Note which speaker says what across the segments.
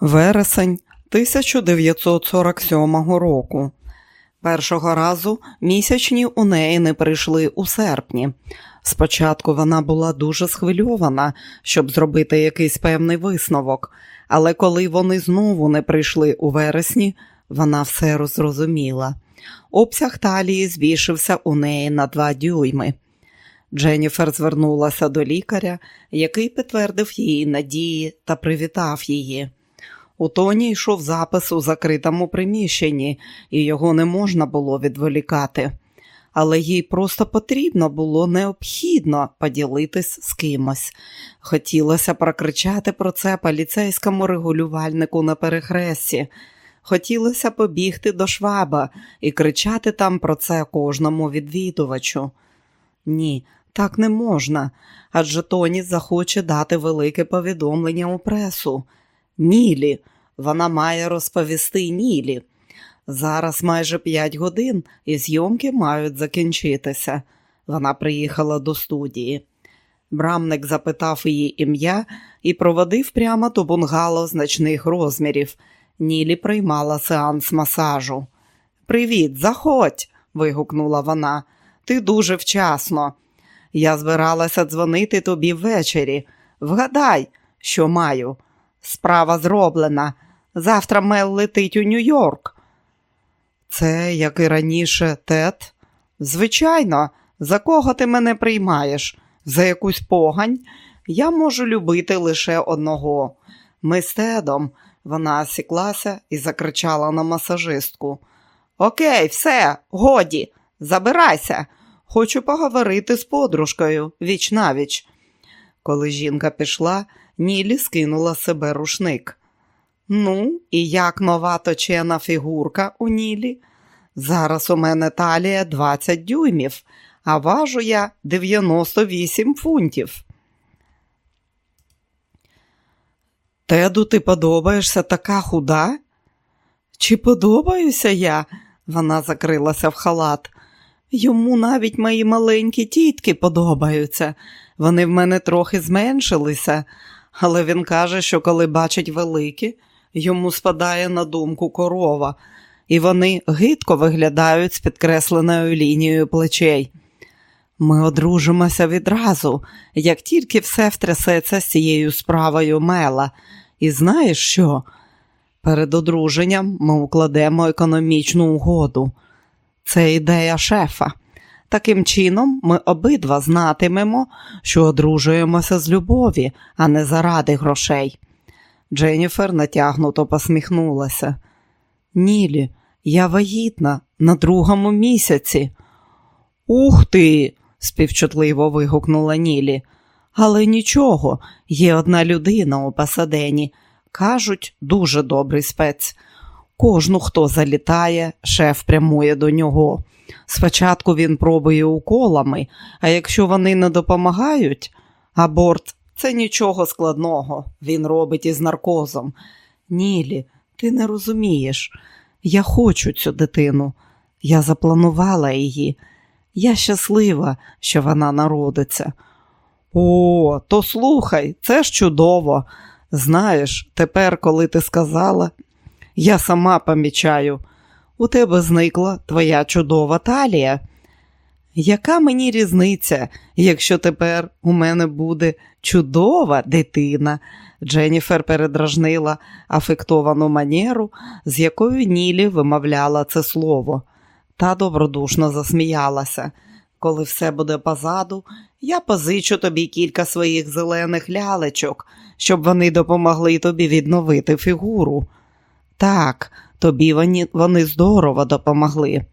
Speaker 1: Вересень 1947 року. Першого разу місячні у неї не прийшли у серпні. Спочатку вона була дуже схвильована, щоб зробити якийсь певний висновок, але коли вони знову не прийшли у вересні, вона все розрозуміла. Обсяг талії збільшився у неї на два дюйми. Дженніфер звернулася до лікаря, який підтвердив її надії та привітав її. У тоні йшов запис у закритому приміщенні, і його не можна було відволікати. Але їй просто потрібно було необхідно поділитись з кимось. Хотілося прокричати про це поліцейському регулювальнику на перехресті. Хотілося побігти до шваба і кричати там про це кожному відвідувачу. Ні, так не можна, адже Тоні захоче дати велике повідомлення у пресу. Нілі, вона має розповісти Нілі. Зараз майже п'ять годин і зйомки мають закінчитися. Вона приїхала до студії. Брамник запитав її ім'я і проводив прямо до бунгало значних розмірів. Нілі приймала сеанс масажу. Привіт, заходь, вигукнула вона. Ти дуже вчасно. Я збиралася дзвонити тобі ввечері. Вгадай, що маю. Справа зроблена. Завтра Мел летить у Нью-Йорк. Це, як і раніше, тет? Звичайно, за кого ти мене приймаєш? За якусь погань? Я можу любити лише одного. Ми з тедом. Вона осіклася і закричала на масажистку. Окей, все, годі, забирайся. Хочу поговорити з подружкою віч навіч. Коли жінка пішла, Нілі скинула себе рушник. Ну, і як нова точена фігурка у Нілі? Зараз у мене талія 20 дюймів, а важу я 98 фунтів. Теду, ти подобаєшся така худа? Чи подобаюся я? Вона закрилася в халат. Йому навіть мої маленькі тітки подобаються. Вони в мене трохи зменшилися, але він каже, що коли бачить великі, йому спадає на думку корова, і вони гидко виглядають з підкресленою лінією плечей. Ми одружимося відразу, як тільки все втрясеться з цією справою мела. І знаєш що? Перед одруженням ми укладемо економічну угоду. Це ідея шефа. Таким чином, ми обидва знатимемо, що одружуємося з любові, а не заради грошей. Дженніфер натягнуто посміхнулася. Нілі, я вагітна на другому місяці. Ух ти! співчутливо вигукнула Нілі. Але нічого, є одна людина у Пасадені. Кажуть, дуже добрий спец. Кожну, хто залітає, шеф прямує до нього. Спочатку він пробує уколами, а якщо вони не допомагають, аборт це нічого складного, він робить із наркозом. Нілі, ти не розумієш. Я хочу цю дитину. Я запланувала її. Я щаслива, що вона народиться. О, то слухай, це ж чудово. Знаєш, тепер, коли ти сказала, я сама помічаю, у тебе зникла твоя чудова талія. Яка мені різниця, якщо тепер у мене буде чудова дитина? Дженніфер передражнила афектовану манеру, з якою Нілі вимовляла це слово. Та добродушно засміялася. Коли все буде позаду, я позичу тобі кілька своїх зелених лялечок, щоб вони допомогли тобі відновити фігуру. Так, тобі вони, здорово допомогли.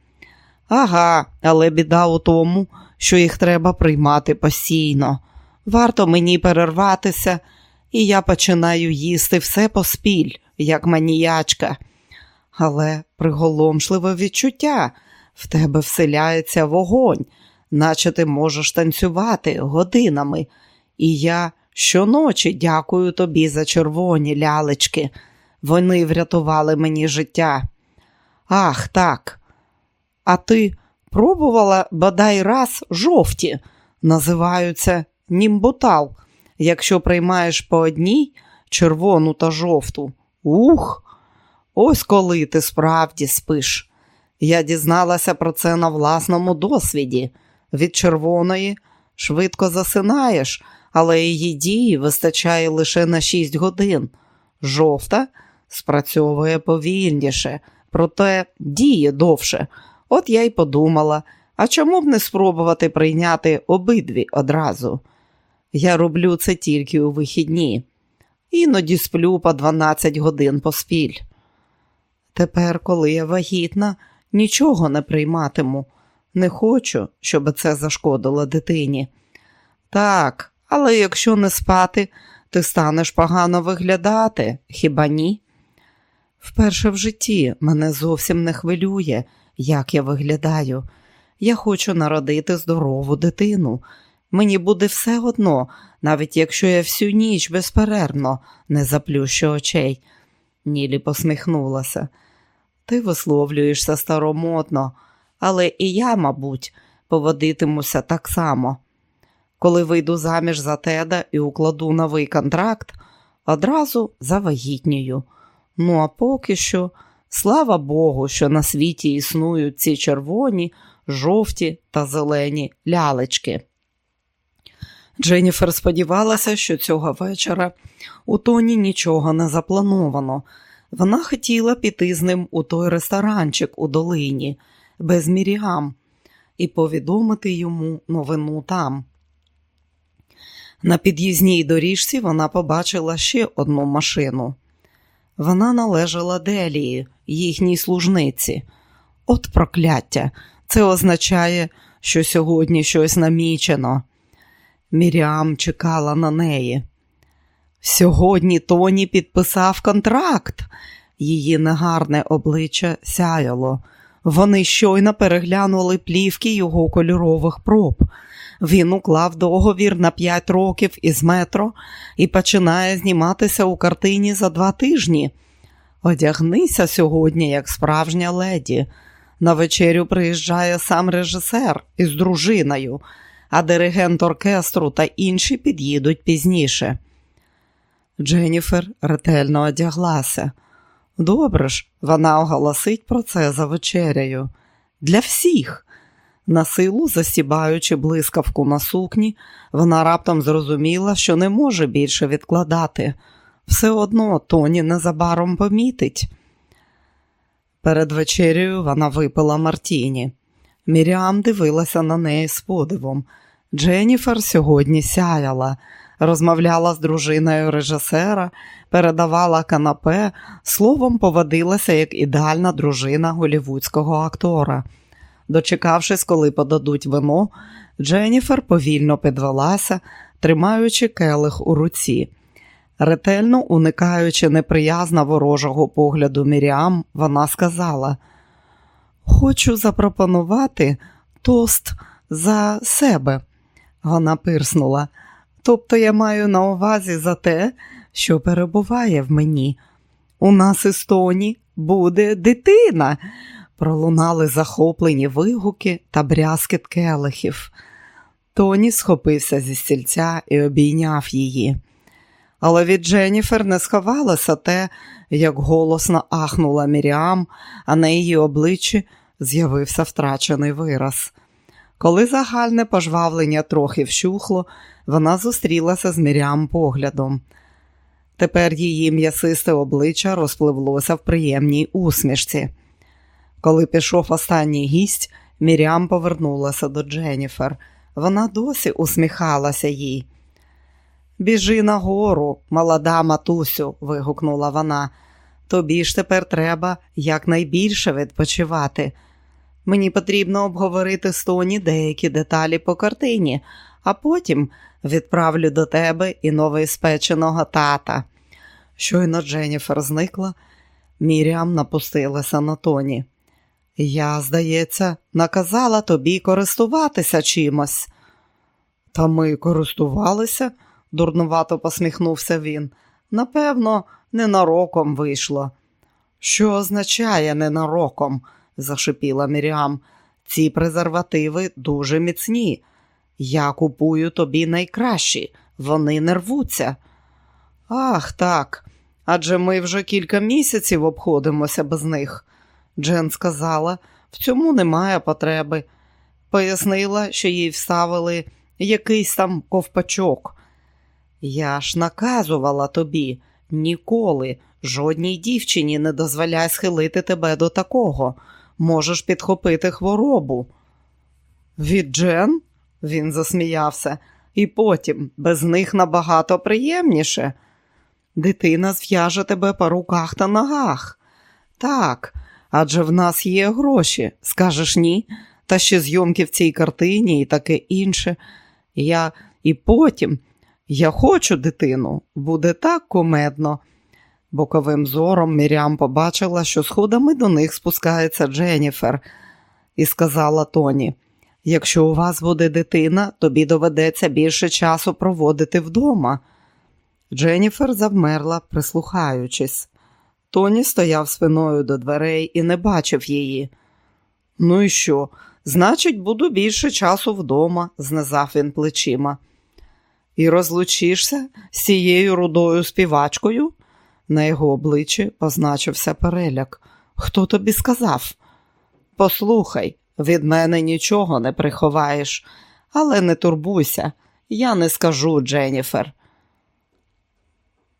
Speaker 1: Ага, але біда у тому, що їх треба приймати постійно. Варто мені перерватися, і я починаю їсти все поспіль, як маніячка. Але приголомшливе відчуття в тебе вселяється вогонь, наче ти можеш танцювати годинами. І я щоночі дякую тобі за червоні лялечки. Вони врятували мені життя. Ах, так. А ти пробувала бодай раз жовті, називаються німбутал. Якщо приймаєш по одній червону та жовту, Ух, ось коли ти справді спиш. Я дізналася про це на власному досвіді. Від червоної швидко засинаєш, але її дії вистачає лише на 6 годин. Жовта спрацьовує повільніше, проте діє довше. От я й подумала, а чому б не спробувати прийняти обидві одразу? Я роблю це тільки у вихідні, іноді сплю по 12 годин поспіль. Тепер, коли я вагітна, нічого не прийматиму. Не хочу, щоб це зашкодило дитині. Так, але якщо не спати, ти станеш погано виглядати, хіба ні? Вперше в житті мене зовсім не хвилює, як я виглядаю. Я хочу народити здорову дитину. Мені буде все одно, навіть якщо я всю ніч безперервно не заплющу очей. Нілі посміхнулася. Ти висловлюєшся старомодно, але і я, мабуть, поводитимуся так само. Коли вийду заміж за теда і укладу новий контракт, одразу завагітнюю. Ну а поки що, слава Богу, що на світі існують ці червоні, жовті та зелені лялечки. Дженніфер сподівалася, що цього вечора у Тоні нічого не заплановано. Вона хотіла піти з ним у той ресторанчик у долині, без Міріам, і повідомити йому новину там. На під'їзній доріжці вона побачила ще одну машину. Вона належала Делії, їхній служниці. От прокляття! Це означає, що сьогодні щось намічено. Міріам чекала на неї. Сьогодні Тоні підписав контракт. Її негарне обличчя сяяло. Вони щойно переглянули плівки його кольорових проб. Він уклав договір на п'ять років із метро і починає зніматися у картині за два тижні. Одягнися сьогодні, як справжня леді. На вечерю приїжджає сам режисер із дружиною, а диригент оркестру та інші під'їдуть пізніше. Дженніфер ретельно одяглася. Добре ж, вона оголосить про це за вечерею. Для всіх. На силу засібаючи блискавку на сукні, вона раптом зрозуміла, що не може більше відкладати. Все одно Тоні незабаром помітить. Перед вечерею вона випила Мартіні. Міріам дивилася на неї з подивом. Дженніфер сьогодні сяяла, розмовляла з дружиною режисера, передавала канапе, словом поводилася як ідеальна дружина голівудського актора. Дочекавшись, коли подадуть вино, Дженніфер повільно підвелася, тримаючи келих у руці. Ретельно уникаючи неприязна ворожого погляду Міріам, вона сказала: Хочу запропонувати тост за себе. Вона пирснула. Тобто я маю на увазі за те, що перебуває в мені. У нас із Тоні буде дитина. Пролунали захоплені вигуки та брязкіт келихів. Тоні схопився зі стільця і обійняв її. Але від Дженніфер не сховалося те, як голосно ахнула Міріам, а на її обличчі з'явився втрачений вираз. Коли загальне пожвавлення трохи вщухло, вона зустрілася з Міріам поглядом. Тепер її м'ясисте обличчя розпливлося в приємній усмішці. Коли пішов останній гість, Міріам повернулася до Дженніфер. Вона досі усміхалася їй. Біжи нагору, молода матусю, вигукнула вона. Тобі ж тепер треба якнайбільше відпочивати. Мені потрібно обговорити з Тоні деякі деталі по картині, а потім відправлю до тебе і новоіспеченого тата. Щойно Дженніфер зникла, Міріам напустилася на тоні. Я, здається, наказала тобі користуватися чимось. Та ми користувалися, дурнувато посміхнувся він. Напевно, ненароком вийшло. Що означає ненароком? зашипіла Міріам. Ці презервативи дуже міцні. Я купую тобі найкращі, вони не рвуться. Ах, так, адже ми вже кілька місяців обходимося без них. Джен сказала, в цьому немає потреби. Пояснила, що їй вставили якийсь там ковпачок. Я ж наказувала тобі ніколи, жодній дівчині не дозволяй схилити тебе до такого. Можеш підхопити хворобу. Від Джен? Він засміявся, і потім без них набагато приємніше. Дитина зв'яже тебе по руках та ногах. Так, адже в нас є гроші, скажеш ні, та ще зйомки в цій картині і таке інше. Я і потім я хочу дитину, буде так кумедно. Боковим зором Мірям побачила, що сходами до них спускається Дженніфер, і сказала Тоні: якщо у вас буде дитина, тобі доведеться більше часу проводити вдома. Дженніфер завмерла, прислухаючись. Тоні стояв спиною до дверей і не бачив її. Ну і що? Значить, буду більше часу вдома, знизав він плечима. І розлучишся з цією рудою співачкою? На його обличчі позначився переляк. Хто тобі сказав? Послухай, від мене нічого не приховаєш, але не турбуйся, я не скажу, Дженніфер.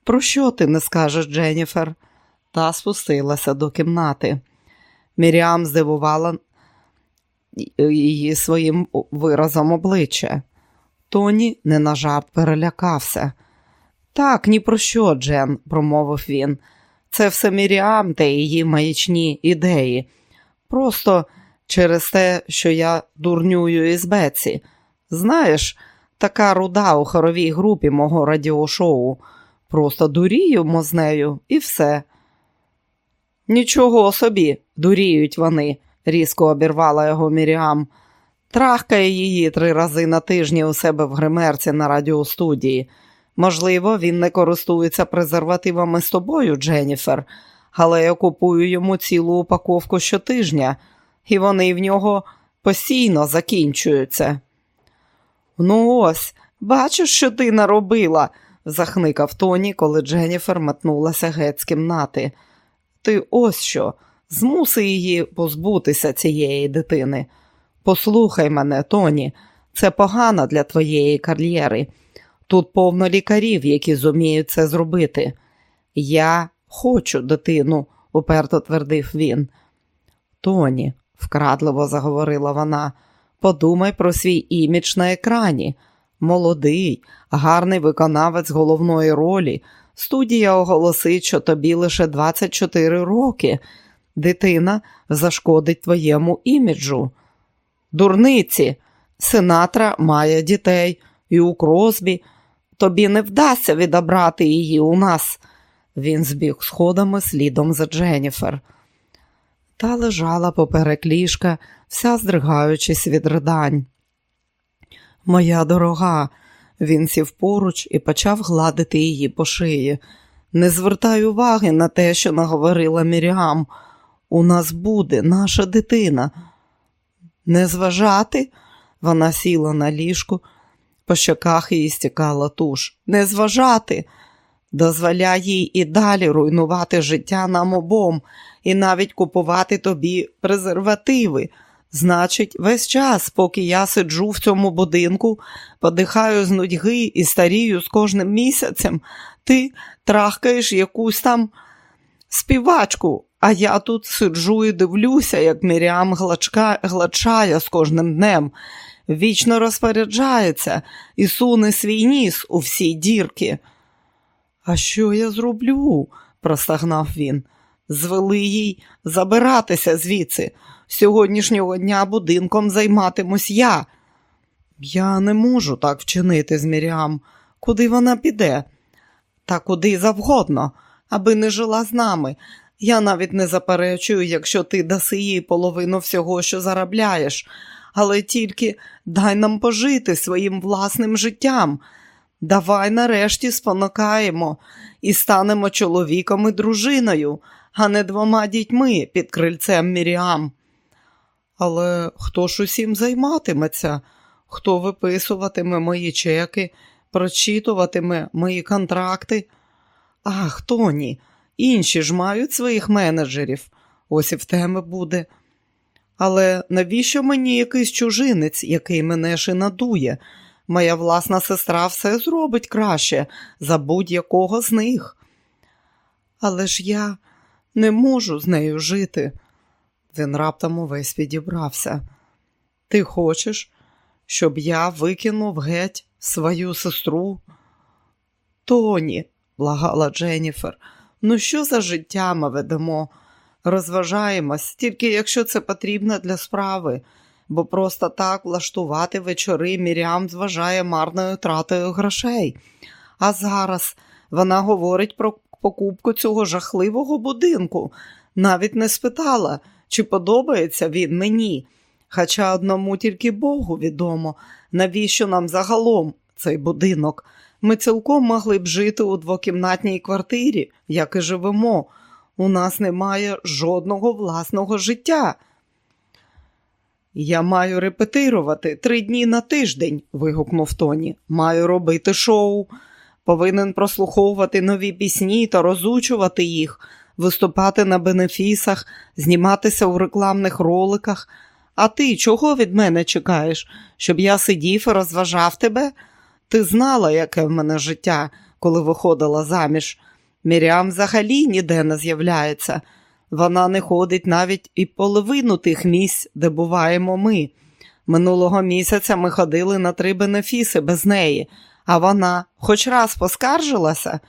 Speaker 1: Про що ти не скажеш, Дженніфер? Та спустилася до кімнати. Міріам здивувала її своїм виразом обличчя. Тоні не на жарт перелякався. Так, ні про що, Джен, промовив він. Це все Міріам та її маячні ідеї. Просто через те, що я дурнюю із Беці. Знаєш, така руда у хоровій групі мого радіошоу. Просто дуріємо з нею і все. Нічого собі, дуріють вони, різко обірвала його Міріам. Трахкає її три рази на тижні у себе в гримерці на радіостудії. Можливо, він не користується презервативами з тобою, Дженніфер, але я купую йому цілу упаковку щотижня, і вони в нього постійно закінчуються. Ну, ось, бачиш, що ти наробила, захникав Тоні, коли Дженніфер метнулася геть з кімнати. Ти ось що, змуси її позбутися цієї дитини. Послухай мене, Тоні, це погано для твоєї кар'єри. Тут повно лікарів, які зуміють це зробити. Я хочу дитину, уперто твердив він. Тоні, вкрадливо заговорила вона, подумай про свій імідж на екрані. Молодий, гарний виконавець головної ролі. Студія оголосить, що тобі лише 24 роки. Дитина зашкодить твоєму іміджу. Дурниці, Синатра має дітей, і у Кросбі. Тобі не вдасться відобрати її у нас. Він збіг сходами слідом за Дженніфер. Та лежала поперек ліжка, вся здригаючись від ридань. Моя дорога, він сів поруч і почав гладити її по шиї. Не звертай уваги на те, що наговорила Міріам. У нас буде наша дитина. Не зважати? Вона сіла на ліжку, по щоках її стікала туш. Не зважати. Дозволяй їй і далі руйнувати життя нам обом і навіть купувати тобі презервативи. Значить, весь час, поки я сиджу в цьому будинку, подихаю з нудьги і старію з кожним місяцем, ти трахкаєш якусь там співачку, а я тут сиджу і дивлюся, як Міріам гладчає з кожним днем, вічно розпоряджається і суне свій ніс у всі дірки. А що я зроблю? простагнав він. Звели їй забиратися звідси. Сьогоднішнього дня будинком займатимусь я. Я не можу так вчинити з Міріам. Куди вона піде? Та куди завгодно, аби не жила з нами. Я навіть не заперечую, якщо ти даси їй половину всього, що заробляєш, але тільки дай нам пожити своїм власним життям. Давай нарешті спонукаємо і станемо чоловіком і дружиною, а не двома дітьми під крильцем Міріам. Але хто ж усім займатиметься? Хто виписуватиме мої чеки, прочитуватиме мої контракти? Ах, Тоні, інші ж мають своїх менеджерів. Ось і в теми буде. Але навіщо мені якийсь чужинець, який мене ще надує? Моя власна сестра все зробить краще за будь-якого з них. Але ж я не можу з нею жити. Він раптом увесь підібрався. Ти хочеш, щоб я викинув геть свою сестру? Тоні, благала Дженніфер, ну що за життя ми ведемо? Розважаємось, тільки якщо це потрібно для справи, бо просто так влаштувати вечори Мірям зважає марною тратою грошей. А зараз вона говорить про покупку цього жахливого будинку, навіть не спитала, чи подобається він мені. Хоча одному тільки Богу відомо, навіщо нам загалом цей будинок. Ми цілком могли б жити у двокімнатній квартирі, як і живемо. У нас немає жодного власного життя. Я маю репетирувати три дні на тиждень, вигукнув Тоні. Маю робити шоу. Повинен прослуховувати нові пісні та розучувати їх, виступати на бенефісах, зніматися у рекламних роликах. А ти чого від мене чекаєш? Щоб я сидів і розважав тебе? Ти знала, яке в мене життя, коли виходила заміж. Мірям взагалі ніде не з'являється. Вона не ходить навіть і половину тих місць, де буваємо ми. Минулого місяця ми ходили на три бенефіси без неї, а вона хоч раз поскаржилася?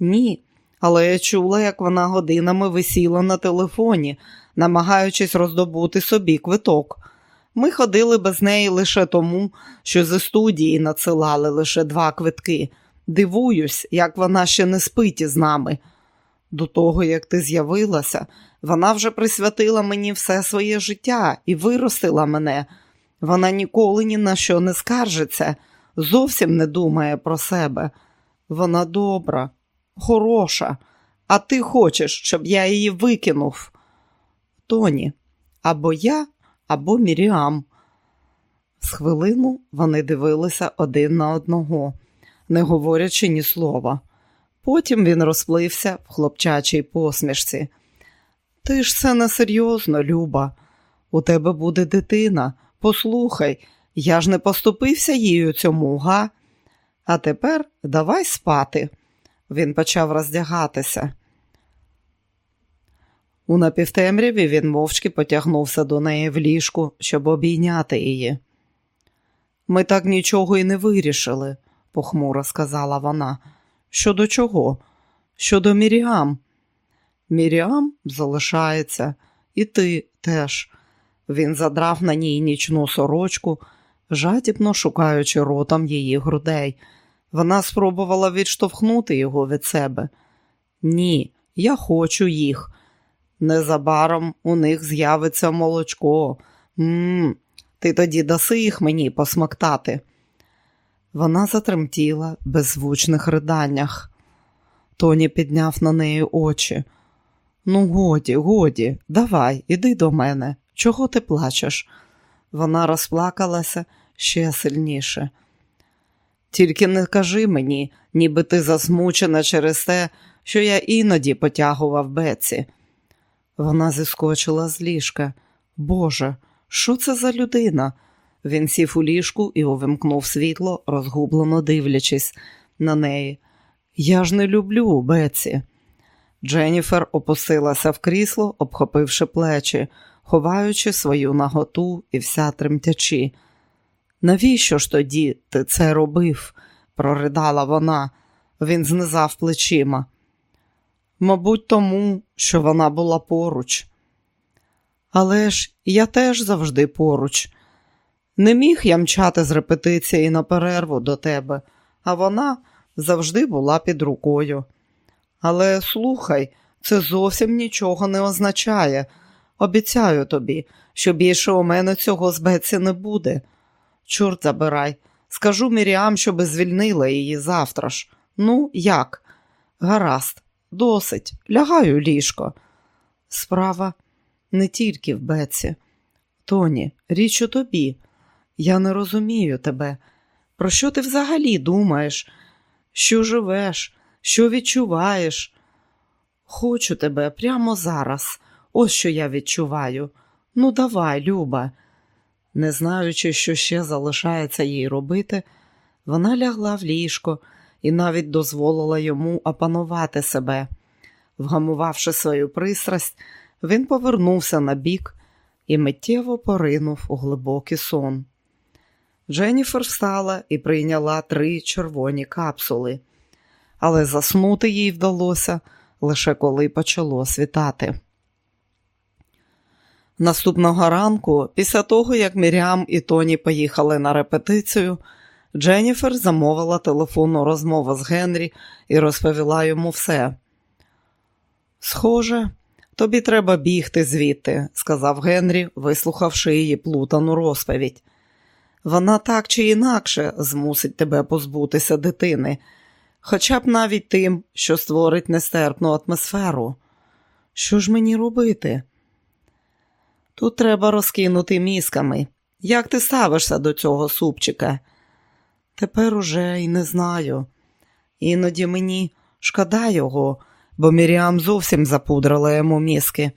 Speaker 1: Ні, але я чула, як вона годинами висіла на телефоні, намагаючись роздобути собі квиток. Ми ходили без неї лише тому, що зі студії надсилали лише два квитки. Дивуюсь, як вона ще не спить із нами. До того, як ти з'явилася, вона вже присвятила мені все своє життя і виростила мене. Вона ніколи ні на що не скаржиться, зовсім не думає про себе. Вона добра, хороша, а ти хочеш, щоб я її викинув. Тоні, або я, або Міріам. З хвилину вони дивилися один на одного, не говорячи ні слова. Потім він розплився в хлопчачій посмішці. Ти ж це несерйозно, Люба. У тебе буде дитина. Послухай, я ж не поступився їй у цьому, га? А тепер давай спати. Він почав роздягатися. У напівтемряві він мовчки потягнувся до неї в ліжку, щоб обійняти її. Ми так нічого і не вирішили, похмуро сказала вона. Щодо чого? Щодо Міріам. Міріам залишається, і ти теж. Він задрав на ній нічну сорочку, жадібно шукаючи ротом її грудей. Вона спробувала відштовхнути його від себе. Ні, я хочу їх. Незабаром у них з'явиться молочко. Мм, ти тоді даси їх мені посмоктати. Вона затремтіла в беззвучних риданнях. Тоні підняв на неї очі. Ну, годі, годі, давай, іди до мене. Чого ти плачеш? Вона розплакалася ще сильніше. Тільки не кажи мені, ніби ти засмучена через те, що я іноді потягував Беці. Вона зіскочила з ліжка. Боже, що це за людина? Він сів у ліжку і увімкнув світло, розгублено дивлячись на неї. Я ж не люблю Беці. Дженніфер опустилася в крісло, обхопивши плечі, ховаючи свою наготу і вся тремтячи. Навіщо ж тоді ти це робив? проридала вона. Він знизав плечима. Мабуть, тому, що вона була поруч. Але ж я теж завжди поруч. Не міг я мчати з репетиції на перерву до тебе, а вона завжди була під рукою. Але слухай, це зовсім нічого не означає. Обіцяю тобі, що більше у мене цього з Беці не буде. Чорт забирай, скажу Міріам, щоби звільнила її завтра ж. Ну, як? Гаразд, досить, лягаю ліжко. Справа не тільки в Беці. Тоні, річ у тобі. Я не розумію тебе. Про що ти взагалі думаєш? Що живеш? Що відчуваєш? Хочу тебе прямо зараз. Ось що я відчуваю. Ну, давай, Люба. Не знаючи, що ще залишається їй робити, вона лягла в ліжко і навіть дозволила йому опанувати себе. Вгамувавши свою пристрасть, він повернувся на бік і миттєво поринув у глибокий сон. Дженніфер встала і прийняла три червоні капсули, але заснути їй вдалося лише коли почало світати. Наступного ранку, після того, як Міріам і Тоні поїхали на репетицію, Дженніфер замовила телефонну розмову з Генрі і розповіла йому все. Схоже, тобі треба бігти звідти, сказав Генрі, вислухавши її плутану розповідь. Вона так чи інакше змусить тебе позбутися дитини, хоча б навіть тим, що створить нестерпну атмосферу. Що ж мені робити? Тут треба розкинути мізками. Як ти ставишся до цього супчика? Тепер уже й не знаю. Іноді мені шкода його, бо Міріам зовсім запудрила йому мізки.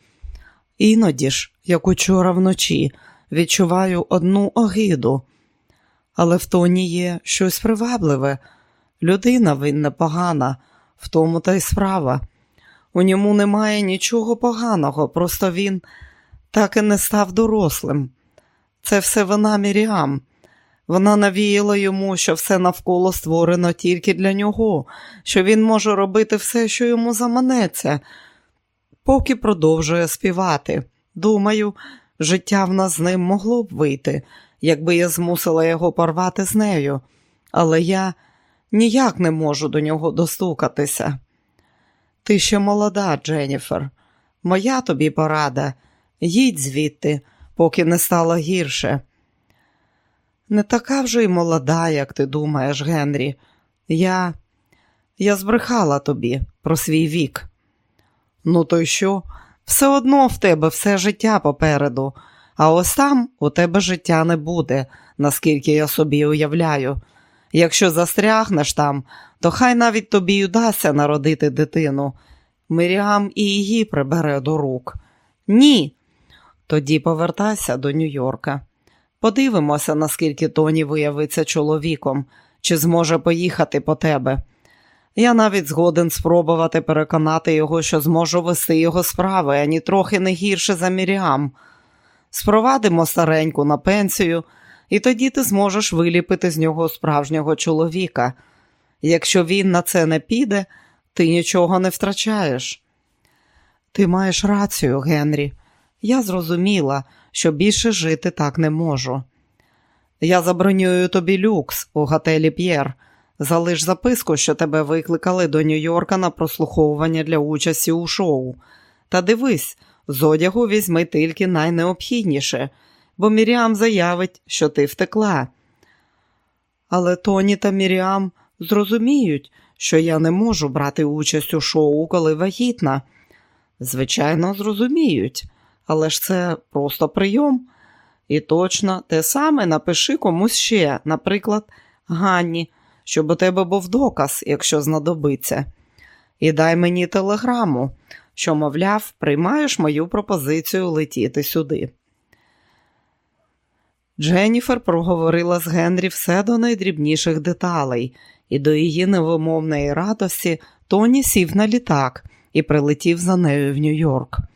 Speaker 1: Іноді ж, як учора вночі, відчуваю одну огиду, але в тоні є щось привабливе. Людина він непогана, в тому та й справа. У ньому немає нічого поганого, просто він так і не став дорослим. Це все вина Міріам. Вона навіяла йому, що все навколо створено тільки для нього, що він може робити все, що йому заманеться, поки продовжує співати. Думаю, життя в нас з ним могло б вийти, якби я змусила його порвати з нею, але я ніяк не можу до нього достукатися. Ти ще молода, Дженніфер. Моя тобі порада. Їдь звідти, поки не стало гірше. Не така вже й молода, як ти думаєш, Генрі. Я Я збрехала тобі про свій вік. Ну, то й що? Все одно в тебе все життя попереду, а ось там у тебе життя не буде, наскільки я собі уявляю. Якщо застрягнеш там, то хай навіть тобі й удасться народити дитину. Миріам і її прибере до рук. Ні. Тоді повертайся до Нью-Йорка. Подивимося, наскільки Тоні виявиться чоловіком, чи зможе поїхати по тебе. Я навіть згоден спробувати переконати його, що зможу вести його справи, ані трохи не гірше за Міріам. Спровадимо стареньку на пенсію, і тоді ти зможеш виліпити з нього справжнього чоловіка. Якщо він на це не піде, ти нічого не втрачаєш. Ти маєш рацію, Генрі. Я зрозуміла, що більше жити так не можу. Я забронюю тобі люкс у готелі П'єр. Залиш записку, що тебе викликали до Нью-Йорка на прослуховування для участі у шоу. Та дивись, з одягу візьми тільки найнеобхідніше, бо Міріам заявить, що ти втекла. Але Тоні та Міріам зрозуміють, що я не можу брати участь у шоу, коли вагітна. Звичайно, зрозуміють але ж це просто прийом. І точно те саме напиши комусь ще, наприклад, Ганні, щоб у тебе був доказ, якщо знадобиться. І дай мені телеграму, що, мовляв, приймаєш мою пропозицію летіти сюди. Дженніфер проговорила з Генрі все до найдрібніших деталей, і до її невимовної радості Тоні сів на літак і прилетів за нею в Нью-Йорк.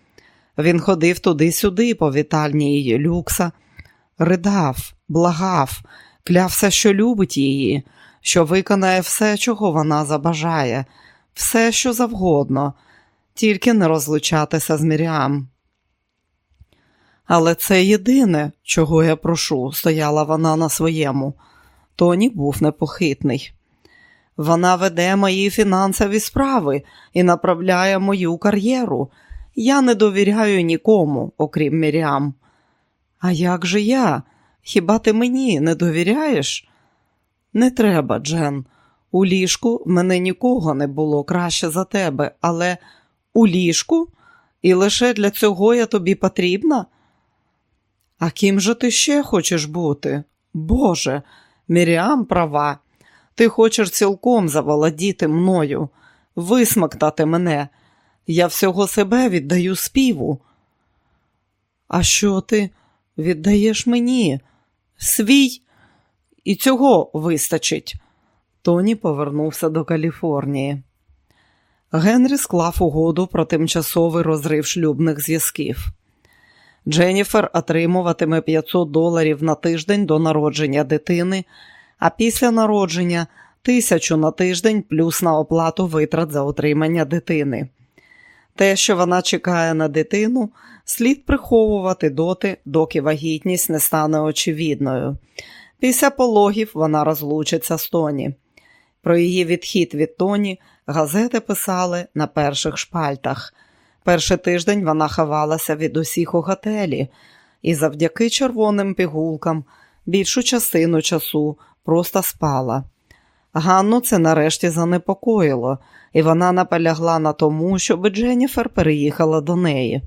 Speaker 1: Він ходив туди-сюди по вітальні люкса, ридав, благав, клявся, що любить її, що виконає все, чого вона забажає, все, що завгодно, тільки не розлучатися з Міріам. Але це єдине, чого я прошу, стояла вона на своєму. Тоні був непохитний. Вона веде мої фінансові справи і направляє мою кар'єру. Я не довіряю нікому, окрім Міріам. А як же я? Хіба ти мені не довіряєш? Не треба, Джен. У ліжку мене нікого не було краще за тебе, але у ліжку? І лише для цього я тобі потрібна? А ким же ти ще хочеш бути? Боже, Міріам права. Ти хочеш цілком заволодіти мною. висмоктати мене. Я всього себе віддаю співу. А що ти віддаєш мені? Свій і цього вистачить. Тоні повернувся до Каліфорнії. Генрі склав угоду про тимчасовий розрив шлюбних зв'язків. Дженніфер отримуватиме 500 доларів на тиждень до народження дитини, а після народження тисячу на тиждень плюс на оплату витрат за утримання дитини. Те, що вона чекає на дитину, слід приховувати доти, доки вагітність не стане очевидною. Після пологів вона розлучиться з Тоні. Про її відхід від Тоні газети писали на перших шпальтах. Перший тиждень вона ховалася від усіх у готелі і завдяки червоним пігулкам більшу частину часу просто спала. Ганну це нарешті занепокоїло, і вона наполягла на тому, щоб Дженніфер переїхала до неї.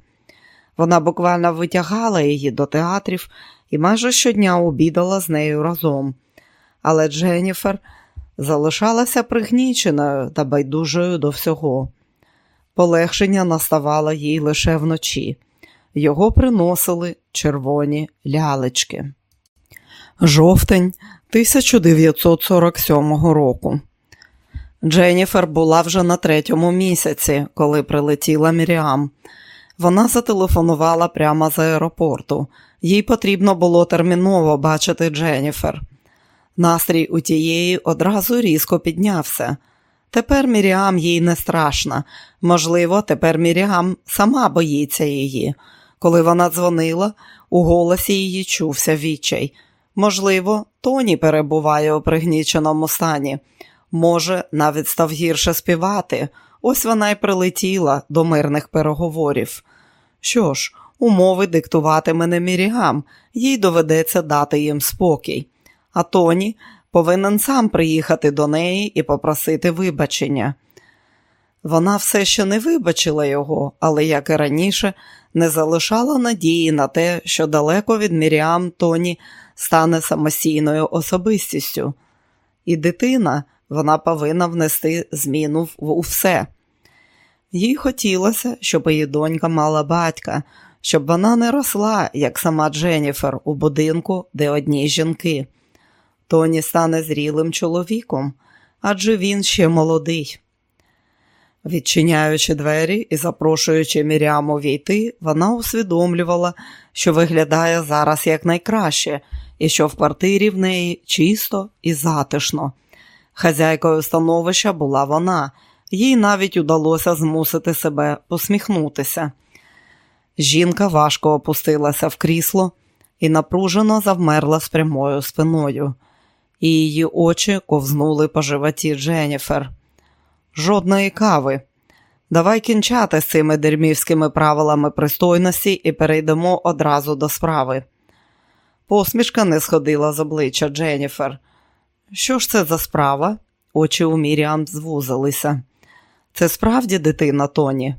Speaker 1: Вона буквально витягала її до театрів і майже щодня обідала з нею разом. Але Дженніфер залишалася пригніченою та байдужою до всього. Полегшення наставало їй лише вночі. Його приносили червоні лялечки. Жовтень 1947 року. Дженніфер була вже на третьому місяці, коли прилетіла Міріам. Вона зателефонувала прямо з аеропорту. Їй потрібно було терміново бачити Дженніфер. Настрій у тієї одразу різко піднявся. Тепер Міріам їй не страшна. Можливо, тепер Міріам сама боїться її. Коли вона дзвонила, у голосі її чувся відчай. Можливо, Тоні перебуває у пригніченому стані. Може, навіть став гірше співати. Ось вона й прилетіла до мирних переговорів. Що ж, умови диктуватиме не Мірігам, їй доведеться дати їм спокій. А Тоні повинен сам приїхати до неї і попросити вибачення. Вона все ще не вибачила його, але, як і раніше, не залишала надії на те, що далеко від Міріам Тоні стане самостійною особистістю. І дитина вона повинна внести зміну у все. Їй хотілося, щоб її донька мала батька, щоб вона не росла, як сама Дженніфер, у будинку, де одні жінки. Тоні стане зрілим чоловіком, адже він ще молодий. Відчиняючи двері і запрошуючи Міряму війти, вона усвідомлювала, що виглядає зараз якнайкраще, і що в квартирі в неї чисто і затишно. Хазяйкою становища була вона, їй навіть удалося змусити себе посміхнутися. Жінка важко опустилася в крісло і напружено завмерла з прямою спиною, і її очі ковзнули по животі Дженніфер. Жодної кави. Давай кінчати з цими дермівськими правилами пристойності і перейдемо одразу до справи. Посмішка не сходила з обличчя Дженніфер. Що ж це за справа? Очі у Міріам звузилися. Це справді дитина Тоні?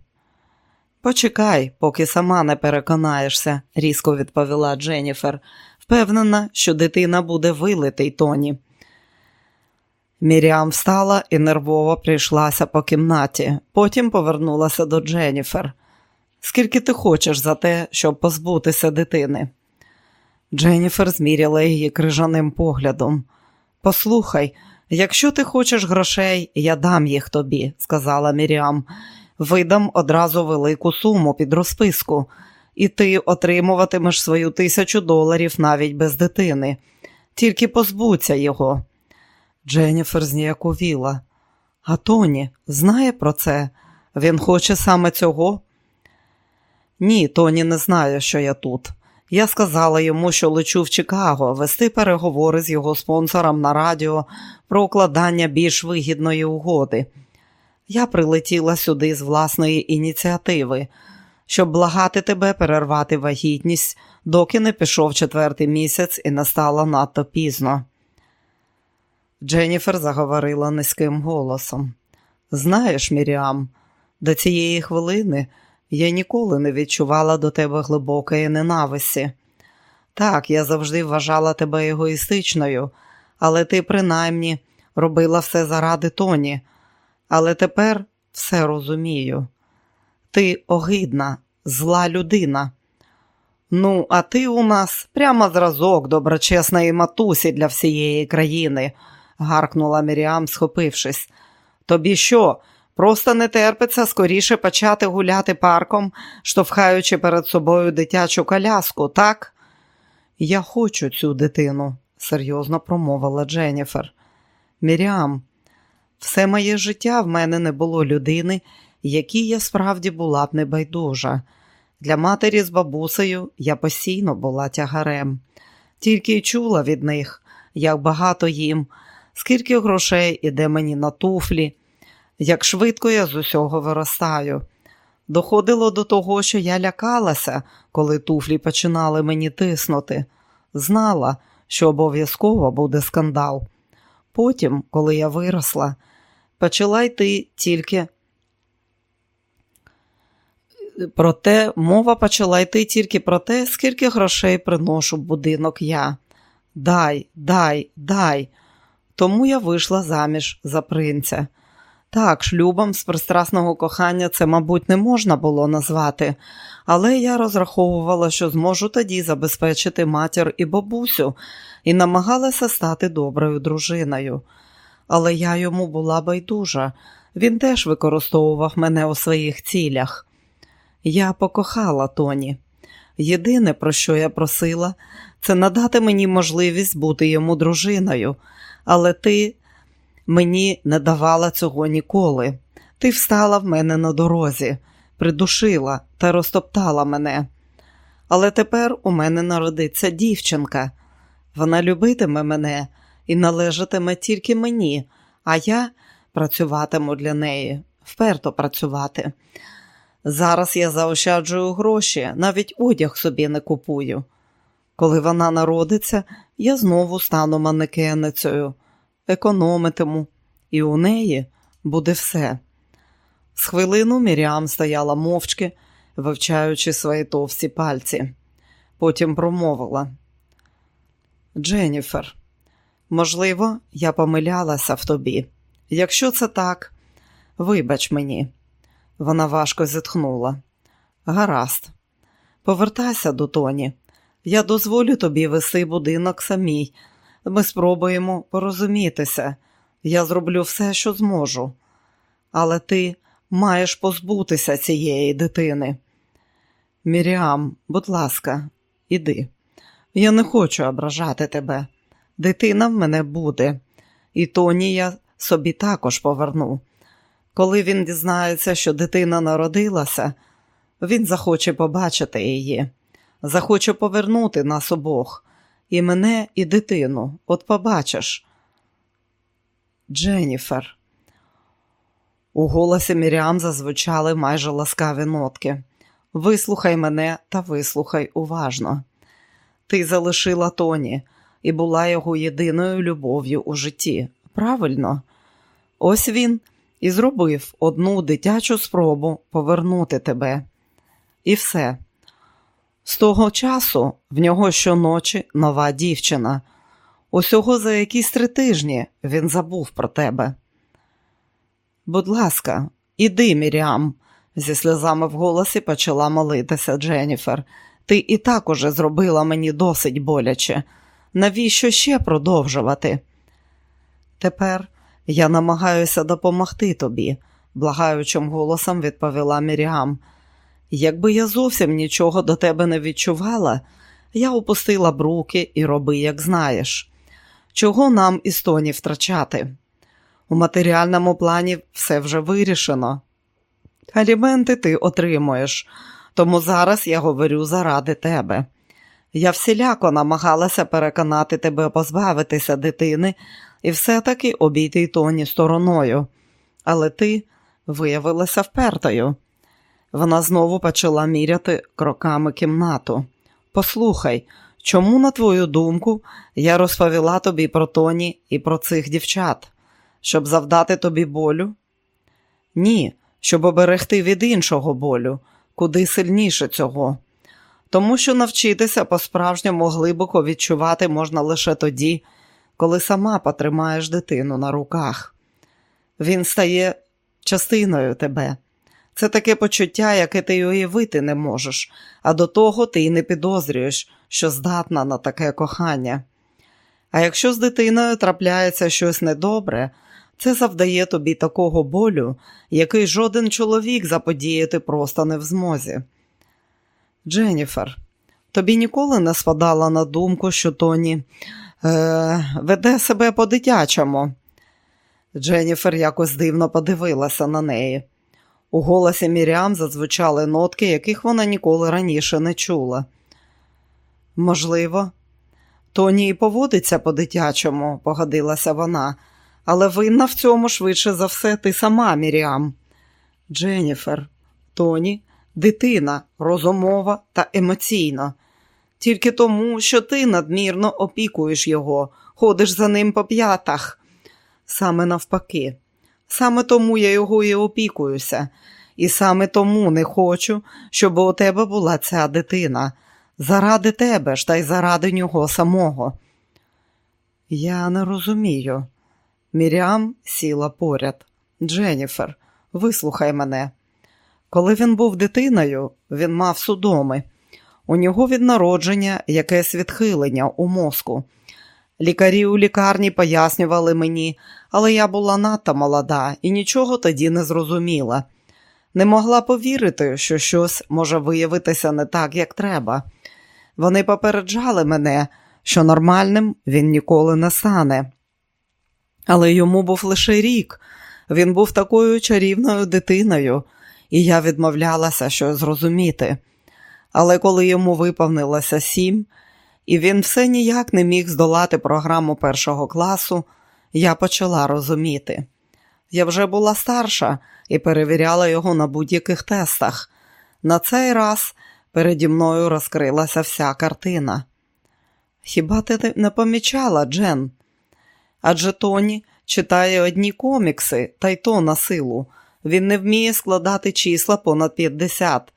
Speaker 1: Почекай, поки сама не переконаєшся, різко відповіла Дженніфер, впевнена, що дитина буде вилитий Тоні. Міріам встала і нервово прийшлася по кімнаті, потім повернулася до Дженніфер. Скільки ти хочеш за те, щоб позбутися дитини? Дженніфер зміряла її крижаним поглядом. Послухай, якщо ти хочеш грошей, я дам їх тобі, сказала Міріам. Видам одразу велику суму під розписку, і ти отримуватимеш свою тисячу доларів навіть без дитини. Тільки позбудься його. Дженніфер зніяковіла. А Тоні знає про це? Він хоче саме цього? Ні, Тоні не знає, що я тут. Я сказала йому, що лечу в Чикаго вести переговори з його спонсором на радіо про укладання більш вигідної угоди. Я прилетіла сюди з власної ініціативи, щоб благати тебе перервати вагітність, доки не пішов четвертий місяць і не стало надто пізно. Дженніфер заговорила низьким голосом. Знаєш, Міріам, до цієї хвилини я ніколи не відчувала до тебе глибокої ненависті. Так, я завжди вважала тебе егоїстичною, але ти принаймні робила все заради Тоні. Але тепер все розумію. Ти огидна, зла людина. Ну, а ти у нас прямо зразок доброчесної матусі для всієї країни, гаркнула Міріам, схопившись. Тобі що? Просто не терпиться скоріше почати гуляти парком, штовхаючи перед собою дитячу коляску, так? Я хочу цю дитину, серйозно промовила Дженніфер. Міріам, все моє життя в мене не було людини, якій я справді була б небайдужа. Для матері з бабусею я постійно була тягарем, тільки й чула від них, як багато їм, скільки грошей іде мені на туфлі, як швидко я з усього виростаю. Доходило до того, що я лякалася, коли туфлі починали мені тиснути. Знала, що обов'язково буде скандал. Потім, коли я виросла, почала йти тільки про те, мова почала йти тільки про те, скільки грошей приношу в будинок я. Дай, дай, дай. Тому я вийшла заміж за принця. Так, шлюбом з пристрасного кохання це, мабуть, не можна було назвати, але я розраховувала, що зможу тоді забезпечити матір і бабусю, і намагалася стати доброю дружиною. Але я йому була байдужа, він теж використовував мене у своїх цілях. Я покохала Тоні. Єдине, про що я просила, це надати мені можливість бути йому дружиною, але ти мені не давала цього ніколи. Ти встала в мене на дорозі, придушила та розтоптала мене. Але тепер у мене народиться дівчинка. Вона любитиме мене і належатиме тільки мені, а я працюватиму для неї, вперто працювати. Зараз я заощаджую гроші, навіть одяг собі не купую. Коли вона народиться, я знову стану манекеницею, економитиму, і у неї буде все. З хвилину Міріам стояла мовчки, вивчаючи свої товсті пальці. Потім промовила Дженніфер, можливо, я помилялася в тобі. Якщо це так, вибач мені. Вона важко зітхнула. Гаразд, повертайся до Тоні. Я дозволю тобі вести будинок самій. Ми спробуємо порозумітися. Я зроблю все, що зможу. Але ти маєш позбутися цієї дитини. Міріам, будь ласка, іди. Я не хочу ображати тебе. Дитина в мене буде, і Тоні я собі також поверну. Коли він дізнається, що дитина народилася, він захоче побачити її, захоче повернути нас обох, і мене, і дитину. От побачиш. Дженніфер. У голосі Міріам зазвучали майже ласкаві нотки. Вислухай мене та вислухай уважно. Ти залишила Тоні і була його єдиною любов'ю у житті. Правильно? Ось він і зробив одну дитячу спробу повернути тебе. І все. З того часу в нього щоночі нова дівчина. Усього за якісь три тижні він забув про тебе. Будь ласка, іди, Міріам, зі сльозами в голосі почала молитися Дженніфер. Ти і так уже зробила мені досить боляче. Навіщо ще продовжувати? Тепер я намагаюся допомогти тобі, благаючим голосом відповіла Міріам. Якби я зовсім нічого до тебе не відчувала, я опустила б руки і роби, як знаєш. Чого нам із Тоні втрачати? У матеріальному плані все вже вирішено. Аліменти ти отримуєш, тому зараз я говорю заради тебе. Я всіляко намагалася переконати тебе позбавитися дитини і все-таки обійти Тоні стороною, але ти виявилася впертою. Вона знову почала міряти кроками кімнату. Послухай, чому, на твою думку, я розповіла тобі про Тоні і про цих дівчат, щоб завдати тобі болю? Ні, щоб оберегти від іншого болю, куди сильніше цього. Тому що навчитися по-справжньому глибоко відчувати можна лише тоді, коли сама потримаєш дитину на руках. Він стає частиною тебе. Це таке почуття, яке ти уявити не можеш, а до того ти й не підозрюєш, що здатна на таке кохання. А якщо з дитиною трапляється щось недобре, це завдає тобі такого болю, який жоден чоловік заподіяти просто не в змозі. Дженніфер, тобі ніколи не спадала на думку, що Тоні е, веде себе по-дитячому. Дженніфер якось дивно подивилася на неї. У голосі Мірям зазвучали нотки, яких вона ніколи раніше не чула. Можливо, Тоні і поводиться по-дитячому, погодилася вона, але винна в цьому швидше за все ти сама, Міріам. Дженніфер, Тоні, дитина, розумова та емоційна. Тільки тому, що ти надмірно опікуєш його, ходиш за ним по п'ятах. Саме навпаки, саме тому я його і опікуюся, і саме тому не хочу, щоб у тебе була ця дитина. Заради тебе ж та й заради нього самого. Я не розумію. Мірям сіла поряд. Дженніфер, вислухай мене. Коли він був дитиною, він мав судоми. У нього від народження якесь відхилення у мозку. Лікарі у лікарні пояснювали мені, але я була надто молода і нічого тоді не зрозуміла. Не могла повірити, що щось може виявитися не так, як треба. Вони попереджали мене, що нормальним він ніколи не стане. Але йому був лише рік. Він був такою чарівною дитиною, і я відмовлялася щось зрозуміти. Але коли йому виповнилося сім, і він все ніяк не міг здолати програму першого класу, я почала розуміти. Я вже була старша і перевіряла його на будь-яких тестах. На цей раз переді мною розкрилася вся картина. Хіба ти не помічала, Джен? Адже Тоні читає одні комікси, та й то на силу. Він не вміє складати числа понад 50,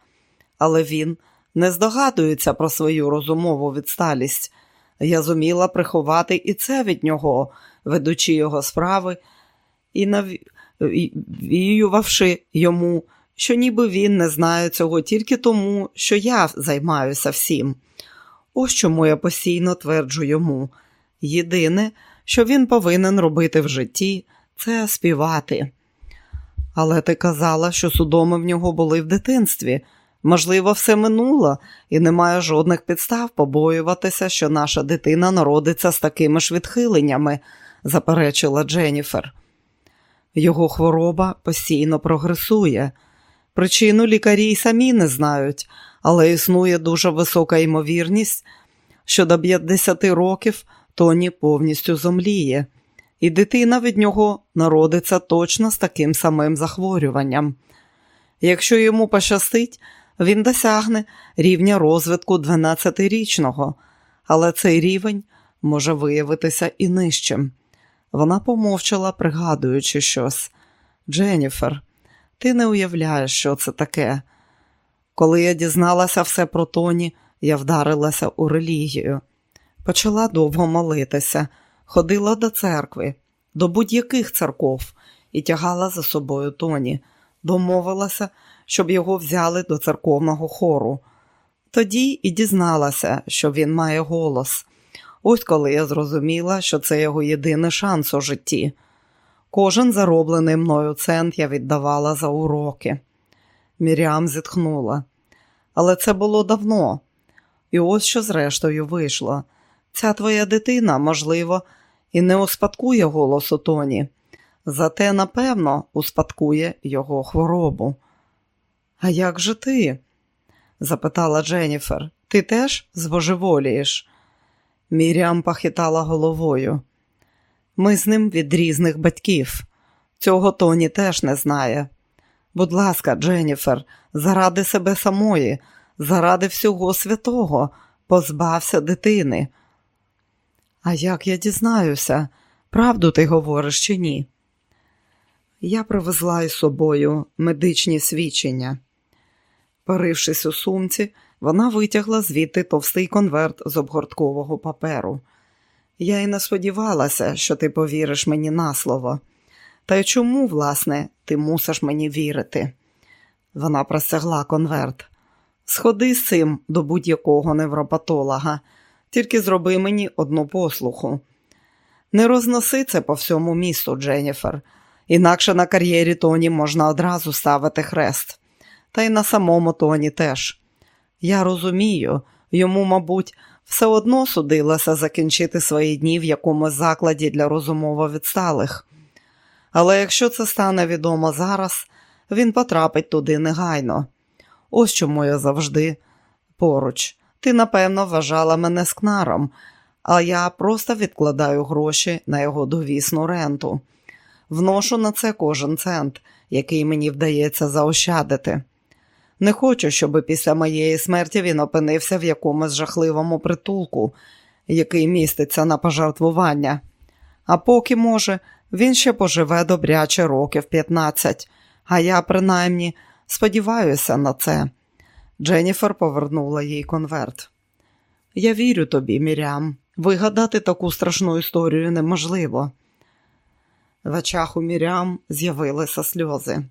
Speaker 1: але він не здогадується про свою розумову відсталість. Я зуміла приховати і це від нього, ведучи його справи і навіювавши йому, що ніби він не знає цього тільки тому, що я займаюся всім. Ось чому я постійно тверджу йому. Єдине, що він повинен робити в житті, це співати. Але ти казала, що судоми в нього були в дитинстві. Можливо, все минуло, і немає жодних підстав побоюватися, що наша дитина народиться з такими ж відхиленнями, заперечила Дженніфер. Його хвороба постійно прогресує. Причину лікарі й самі не знають, але існує дуже висока ймовірність, що до 50 років Тоні повністю зомліє, і дитина від нього народиться точно з таким самим захворюванням. Якщо йому пощастить, він досягне рівня розвитку 12-річного, але цей рівень може виявитися і нижчим. Вона помовчала, пригадуючи щось. Дженніфер, ти не уявляєш, що це таке. Коли я дізналася все про Тоні, я вдарилася у релігію. Почала довго молитися, ходила до церкви, до будь-яких церков і тягала за собою Тоні, домовилася, щоб його взяли до церковного хору. Тоді і дізналася, що він має голос. Ось коли я зрозуміла, що це його єдиний шанс у житті. Кожен зароблений мною цент я віддавала за уроки. Мірям зітхнула. Але це було давно. І ось що зрештою вийшло. Ця твоя дитина, можливо, і не успадкує голосу Тоні, зате, напевно, успадкує його хворобу. А як же ти? запитала Дженніфер. Ти теж збожеволієш? Мірям похитала головою. Ми з ним від різних батьків. Цього Тоні теж не знає. Будь ласка, Дженніфер, заради себе самої, заради всього святого, позбався дитини. А як я дізнаюся, правду ти говориш чи ні? Я привезла із собою медичні свідчення. Порившись у сумці, вона витягла звідти товстий конверт з обгорткового паперу. Я й не сподівалася, що ти повіриш мені на слово. Та й чому, власне, ти мусиш мені вірити? Вона простягла конверт. Сходи з цим до будь-якого невропатолога, тільки зроби мені одну послуху. Не розноси це по всьому місту, Дженніфер, інакше на кар'єрі Тоні можна одразу ставити хрест, та й на самому Тоні теж. Я розумію, йому, мабуть, все одно судилося закінчити свої дні в якомусь закладі для розумово відсталих. Але якщо це стане відомо зараз, він потрапить туди негайно. Ось чому я завжди поруч. Ти, напевно, вважала мене скнаром, а я просто відкладаю гроші на його довісну ренту. Вношу на це кожен цент, який мені вдається заощадити. Не хочу, щоб після моєї смерті він опинився в якомусь жахливому притулку, який міститься на пожертвування. А поки, може, він ще поживе добряче років 15, а я, принаймні, сподіваюся на це. Дженніфер повернула їй конверт. Я вірю тобі, Мірям. Вигадати таку страшну історію неможливо. В очах у Мірям з'явилися сльози.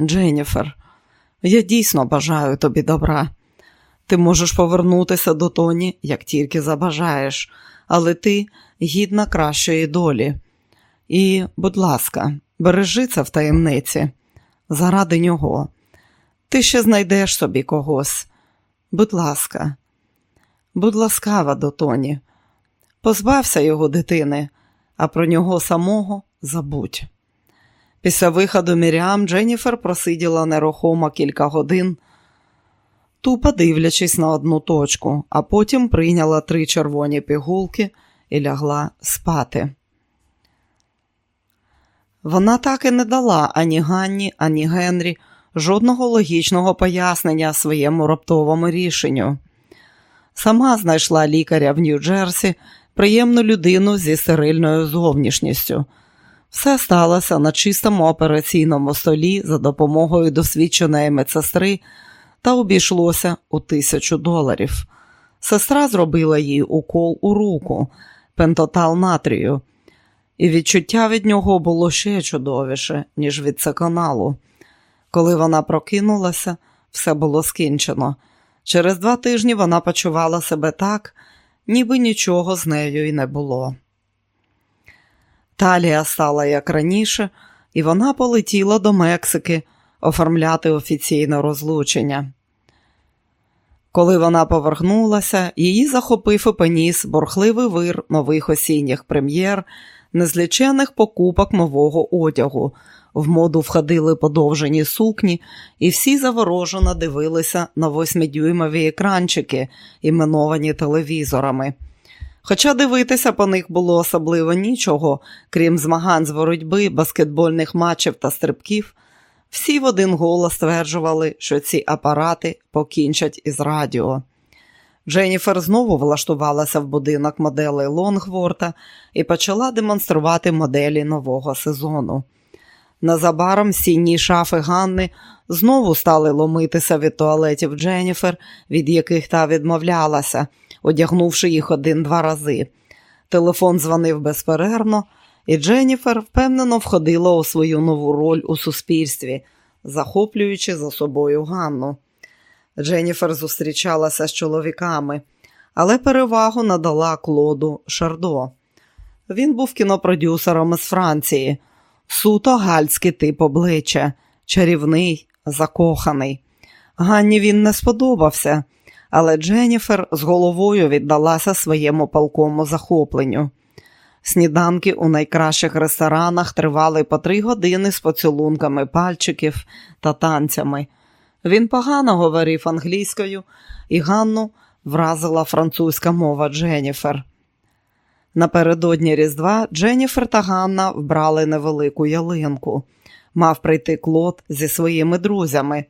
Speaker 1: Дженніфер, я дійсно бажаю тобі добра. Ти можеш повернутися до Тоні, як тільки забажаєш, але ти гідна кращої долі. І, будь ласка, бережи це в таємниці. Заради нього. Ти ще знайдеш собі когось. Будь ласка, будь ласкава до Тоні. Позбався його дитини, а про нього самого забудь. Після виходу Міріам Дженніфер просиділа нерухомо кілька годин, тупо дивлячись на одну точку, а потім прийняла три червоні пігулки і лягла спати. Вона так і не дала ані Ганні, ані Генрі жодного логічного пояснення своєму раптовому рішенню. Сама знайшла лікаря в Нью-Джерсі, приємну людину зі стерильною зовнішністю. Все сталося на чистому операційному столі за допомогою досвідченої медсестри та обійшлося у тисячу доларів. Сестра зробила їй укол у руку, пентотал натрію, і відчуття від нього було ще чудовіше, ніж від циканалу. Коли вона прокинулася, все було скінчено. Через два тижні вона почувала себе так, ніби нічого з нею й не було. Талія стала як раніше, і вона полетіла до Мексики оформляти офіційне розлучення. Коли вона повернулася, її захопив і поніс борхливий вир нових осінніх прем'єр, незлічених покупок нового одягу. В моду входили подовжені сукні, і всі заворожено дивилися на восьмидюймові екранчики, іменовані телевізорами. Хоча дивитися по них було особливо нічого, крім змагань з боротьби, баскетбольних матчів та стрибків, всі в один голос стверджували, що ці апарати покінчать із радіо. Дженніфер знову влаштувалася в будинок моделей Лонгворта і почала демонструвати моделі нового сезону. Незабаром сінні шафи Ганни знову стали ломитися від туалетів Дженніфер, від яких та відмовлялася, одягнувши їх один-два рази. Телефон дзвонив безперервно, і Дженніфер впевнено входила у свою нову роль у суспільстві, захоплюючи за собою Ганну. Дженніфер зустрічалася з чоловіками, але перевагу надала Клоду Шардо. Він був кінопродюсером із Франції, суто гальський тип обличчя, чарівний, закоханий. Ганні він не сподобався, але Дженніфер з головою віддалася своєму палкому захопленню. Сніданки у найкращих ресторанах тривали по три години з поцілунками пальчиків та танцями. Він погано говорив англійською, і Ганну вразила французька мова Дженніфер. Напередодні Різдва Дженніфер та Ганна вбрали невелику ялинку. Мав прийти Клод зі своїми друзями.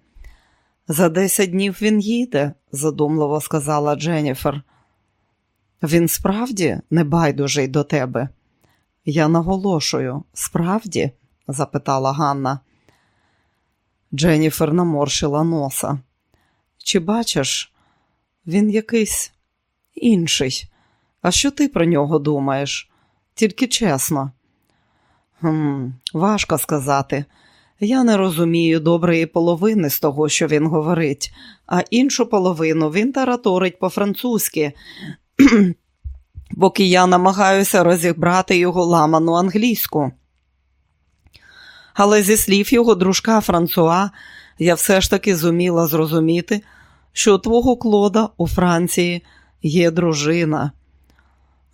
Speaker 1: За десять днів він їде, задумливо сказала Дженніфер. Він справді не байдужий до тебе. Я наголошую, справді? запитала Ганна. Дженніфер наморщила носа. Чи бачиш, він якийсь інший. А що ти про нього думаєш? Тільки чесно. Хм, Важко сказати. Я не розумію доброї половини з того, що він говорить, а іншу половину він тараторить по-французьки, поки я намагаюся розібрати його ламану англійську. Але зі слів його дружка Франсуа, я все ж таки зуміла зрозуміти, що у твого клода у Франції є дружина.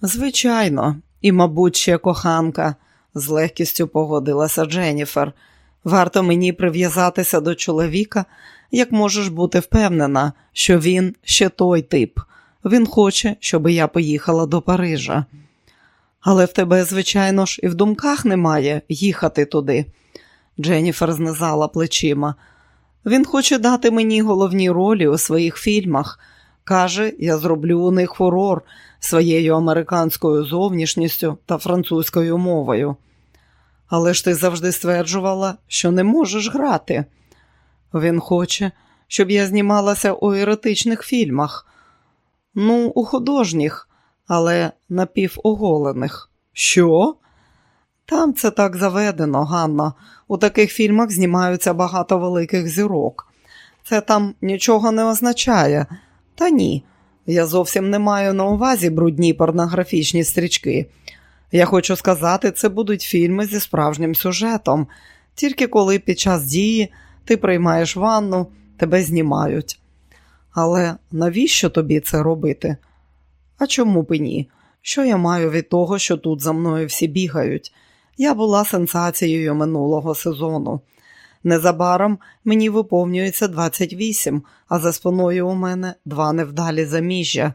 Speaker 1: Звичайно, і, мабуть, ще коханка, з легкістю погодилася Дженніфер. Варто мені прив'язатися до чоловіка, як можеш бути впевнена, що він ще той тип. Він хоче, щоб я поїхала до Парижа. Але в тебе, звичайно ж, і в думках немає їхати туди. Дженніфер знизала плечима. Він хоче дати мені головні ролі у своїх фільмах. Каже, я зроблю у них фурор своєю американською зовнішністю та французькою мовою. Але ж ти завжди стверджувала, що не можеш грати. Він хоче, щоб я знімалася у еротичних фільмах. Ну, у художніх, але напівоголених. Що? Там це так заведено, Ганна. У таких фільмах знімаються багато великих зірок. Це там нічого не означає. Та ні, я зовсім не маю на увазі брудні порнографічні стрічки. Я хочу сказати, це будуть фільми зі справжнім сюжетом. Тільки коли під час дії ти приймаєш ванну, тебе знімають. Але навіщо тобі це робити? А чому б і ні? Що я маю від того, що тут за мною всі бігають? Я була сенсацією минулого сезону. Незабаром мені виповнюється 28, а за спиною у мене два невдалі заміжжя.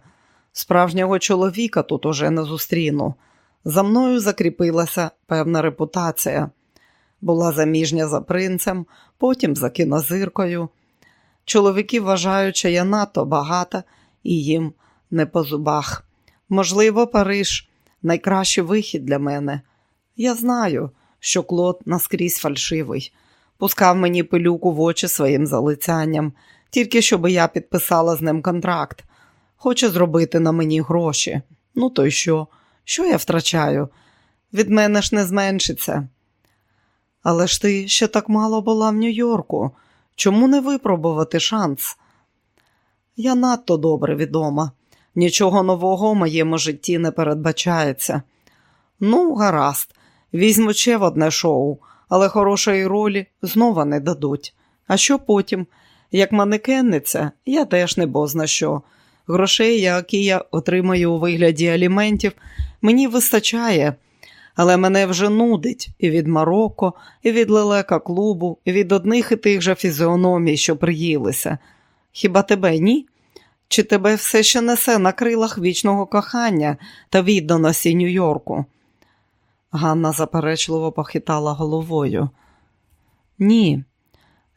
Speaker 1: Справжнього чоловіка тут уже не зустріну. За мною закріпилася певна репутація. Була заміжня за принцем, потім за кінозиркою. Чоловіки вважають, що я надто багата і їм не по зубах. Можливо, Париж найкращий вихід для мене. Я знаю, що Клод наскрізь фальшивий, пускав мені пилюку в очі своїм залицянням, тільки щоб я підписала з ним контракт. Хоче зробити на мені гроші. Ну, то й що? Що я втрачаю? Від мене ж не зменшиться. Але ж ти ще так мало була в Нью-Йорку. Чому не випробувати шанс? Я надто добре відома. Нічого нового в моєму житті не передбачається. Ну, гаразд, візьму ще в одне шоу, але хорошої ролі знову не дадуть. А що потім? Як манекенниця, я теж не бозна що. Грошей, які я отримаю у вигляді аліментів, мені вистачає, але мене вже нудить і від Марокко, і від лелека клубу, і від одних і тих же фізіономій, що приїлися. Хіба тебе ні? Чи тебе все ще несе на крилах вічного кохання та відданості Нью-Йорку? Ганна заперечливо похитала головою. Ні,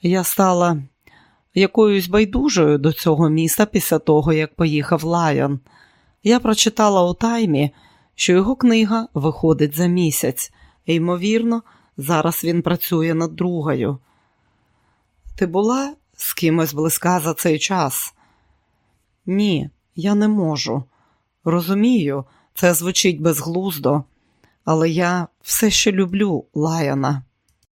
Speaker 1: я стала якоюсь байдужою до цього міста після того, як поїхав Лайон. Я прочитала у таймі, що його книга виходить за місяць, і, ймовірно, зараз він працює над другою. Ти була з кимось близька за цей час? Ні, я не можу. Розумію, це звучить безглуздо, але я все ще люблю Лаяна.